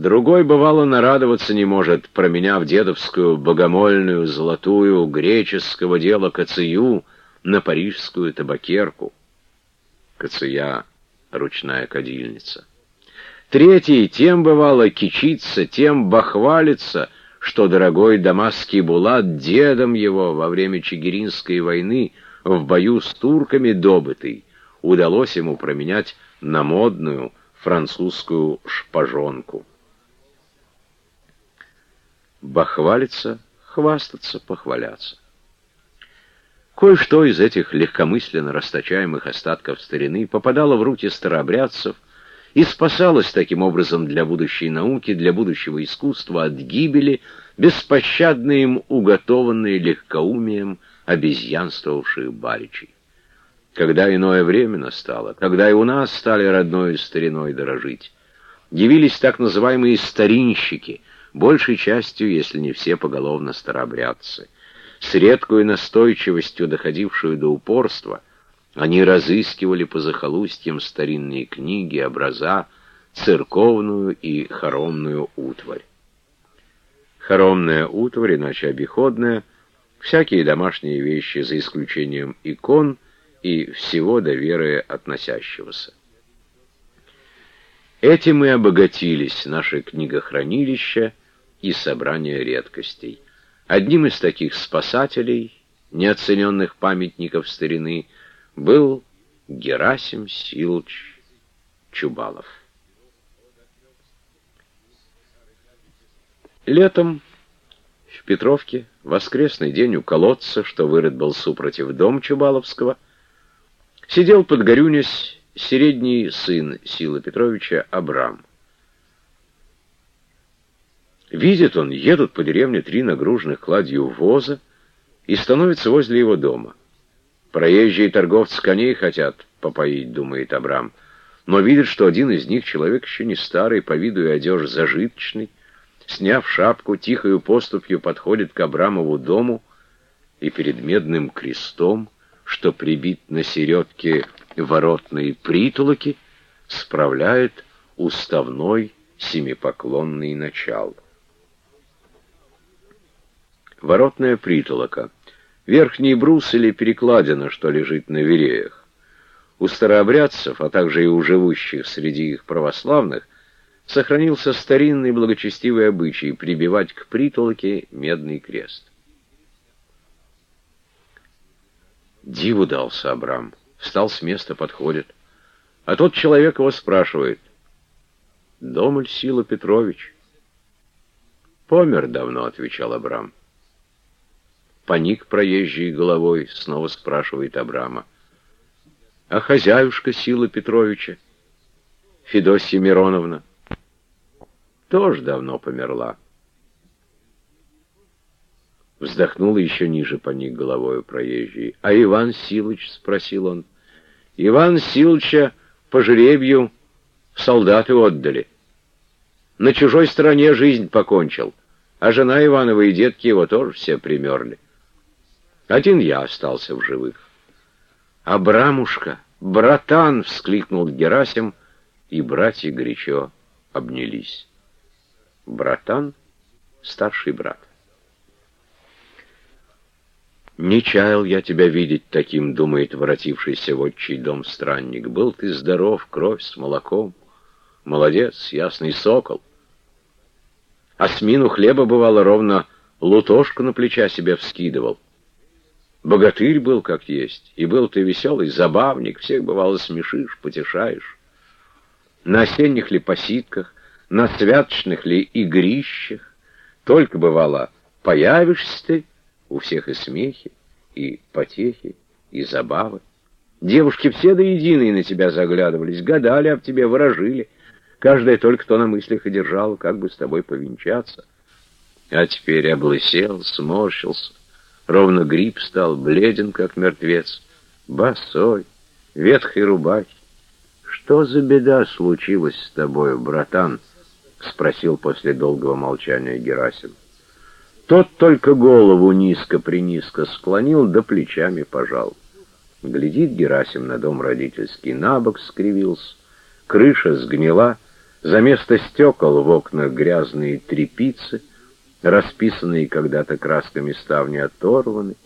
Другой, бывало, нарадоваться не может, променяв дедовскую богомольную, золотую, греческого дела кацию на парижскую табакерку. Кация — ручная кадильница. Третий тем, бывало, кичится, тем бахвалится, что дорогой дамасский булат дедом его во время Чигиринской войны в бою с турками добытый удалось ему променять на модную французскую шпажонку. Бахвалиться, хвастаться, похваляться. Кое-что из этих легкомысленно расточаемых остатков старины попадало в руки старообрядцев и спасалось таким образом для будущей науки, для будущего искусства от гибели, беспощадно им уготованные легкоумием обезьянствовавших баричей. Когда иное время настало, когда и у нас стали родной стариной дорожить, явились так называемые старинщики, большей частью, если не все поголовно старообрядцы. С редкой настойчивостью, доходившую до упорства, они разыскивали по захолустьям старинные книги, образа, церковную и хоромную утварь. Хоромная утварь, иначе обиходная, всякие домашние вещи, за исключением икон и всего до веры относящегося. Этим и обогатились наши книгохранилища и собрание редкостей. Одним из таких спасателей, неоцененных памятников старины, был Герасим Силч Чубалов. Летом в Петровке, воскресный день у колодца, что вырыт был супротив дом Чубаловского, сидел под горюнясь средний сын Силы Петровича Абрам. Видит он, едут по деревне три нагруженных кладью воза и становятся возле его дома. Проезжие торговцы коней хотят попоить, думает Абрам, но видит, что один из них, человек еще не старый, по виду и одежь зажиточный, сняв шапку, тихою поступью подходит к Абрамову дому и перед медным крестом, что прибит на середке воротные притолоки, справляет уставной семипоклонный начал. Воротная притолока. Верхний брус или перекладина, что лежит на вереях. У старообрядцев, а также и у живущих среди их православных, сохранился старинный благочестивый обычай прибивать к притолоке медный крест. Диву дался Абрам. Встал с места, подходит. А тот человек его спрашивает. «Домоль Сила Петрович?» «Помер давно», — отвечал Абрам. Поник проезжей головой, снова спрашивает Абрама. «А хозяюшка Сила Петровича?» «Федосья Мироновна?» «Тоже давно померла». Вздохнул еще ниже поник головою проезжий. «А Иван Силыч?» — спросил он. «Иван Силыча по жребию солдаты отдали. На чужой стороне жизнь покончил, а жена Иванова и детки его тоже все примерли. Один я остался в живых». «Абрамушка, братан!» — вскликнул Герасим, и братья горячо обнялись. Братан — старший брат. «Не чаял я тебя видеть таким», — думает воротившийся в отчий дом странник. «Был ты здоров, кровь с молоком. Молодец, ясный сокол. А с мину хлеба, бывало, ровно лутошку на плеча себе вскидывал. Богатырь был, как есть, и был ты веселый, забавник, всех, бывало, смешишь, потешаешь. На осенних ли посидках, на святочных ли игрищах, только, бывало, появишься ты, у всех и смехи, и потехи, и забавы. Девушки все до единой на тебя заглядывались, гадали об тебе, выражили. Каждая только то на мыслях и держала, как бы с тобой повенчаться. А теперь облысел, сморщился, ровно гриб стал, бледен, как мертвец, босой, ветхой рубахи. «Что за беда случилась с тобой, братан?» — спросил после долгого молчания Герасим. Тот только голову низко-принизко склонил, да плечами пожал. Глядит Герасим на дом родительский, набок скривился, крыша сгнила, За место стекол в окнах грязные трепицы, расписанные когда-то красками ставни оторваны —